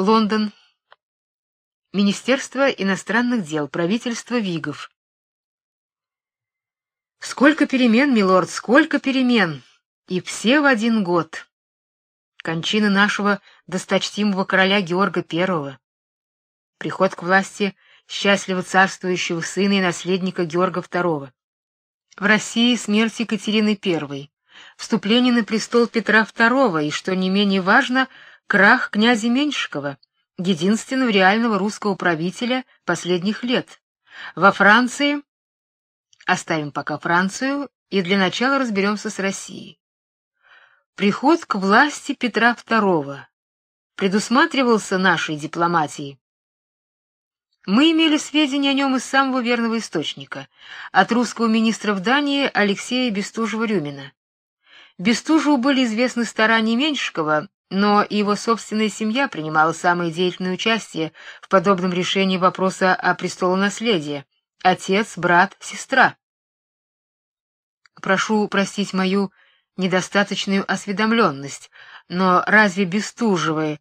Лондон. Министерство иностранных дел, правительство Вигов. Сколько перемен, милорд, сколько перемен, и все в один год. Кончина нашего досточтимого короля Георга I. Приход к власти счастливо царствующего сына и наследника Георга II. В России смерть Екатерины I, вступление на престол Петра II и, что не менее важно, крах князя Меньшикова, единственного реального русского правителя последних лет. Во Франции Оставим пока Францию и для начала разберемся с Россией. Приход к власти Петра II предусматривался нашей дипломатией. Мы имели сведения о нем из самого верного источника, от русского министра в Дании Алексея Бестужева-Рюмина. Бестужеву были известны старания Меньшикова, но его собственная семья принимала самое деятельное участие в подобном решении вопроса о престолонаследии отец, брат, сестра. Прошу простить мою недостаточную осведомленность, но разве Бестужевы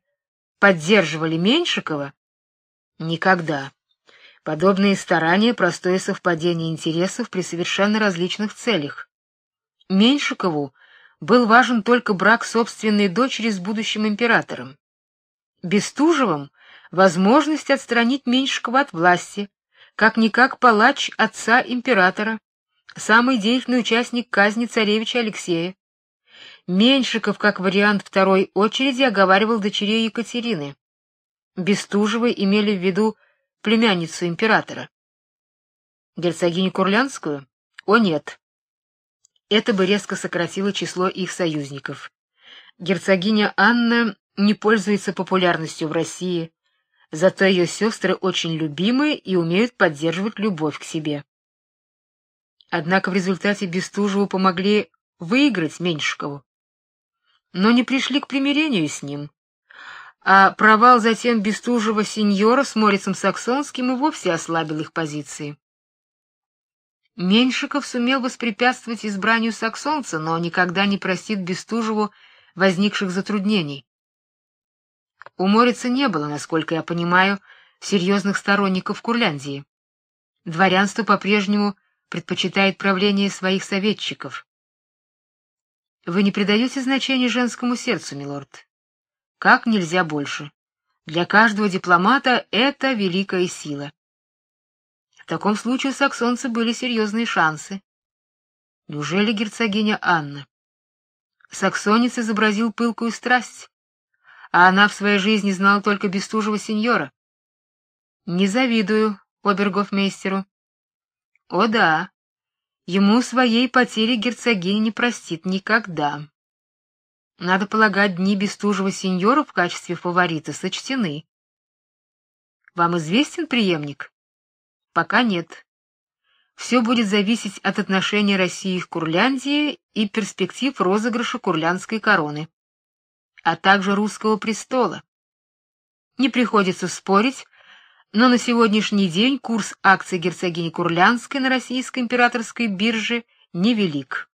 поддерживали Меньшикова? Никогда. Подобные старания простое совпадение интересов при совершенно различных целях. Меньшикову был важен только брак собственной дочери с будущим императором. Бестужевым возможность отстранить Меньшикова от власти, как-никак палач отца императора, самый деятельный участник казни царевича Алексея. Меньшиков, как вариант второй очереди, оговаривал дочерей Екатерины. Бестужевы имели в виду племянницу императора. Герцогиню Курлянскую? О нет. Это бы резко сократило число их союзников. Герцогиня Анна не пользуется популярностью в России, Зато ее сестры очень любимы и умеют поддерживать любовь к себе. Однако в результате Бестужеву помогли выиграть Меньшикову, но не пришли к примирению с ним. А провал затем Бестужева сеньора с Морицем Саксонским и вовсе ослабил их позиции. Меньшиков сумел воспрепятствовать избранию саксонца, но никогда не простит Бестужеву возникших затруднений. У Морица не было, насколько я понимаю, серьезных сторонников Курляндии. Дворянство по-прежнему предпочитает правление своих советчиков. Вы не придаете значения женскому сердцу, милорд. Как нельзя больше. Для каждого дипломата это великая сила. В таком случае у саксонца были серьезные шансы. Неужели герцогиня Анна? Саксонец изобразил пылкую страсть, а она в своей жизни знала только Бестужева сеньора. Не завидую обергофмейстеру. О да, ему своей потери герцогиня не простит никогда. Надо полагать, дни Бестужева сеньора в качестве фаворита сочтены. Вам известен преемник? Пока нет. Все будет зависеть от отношения России к Курляндии и перспектив розыгрыша курлянской короны а также русского престола. Не приходится спорить, но на сегодняшний день курс акций герцогини Курлянской на российской императорской бирже невелик.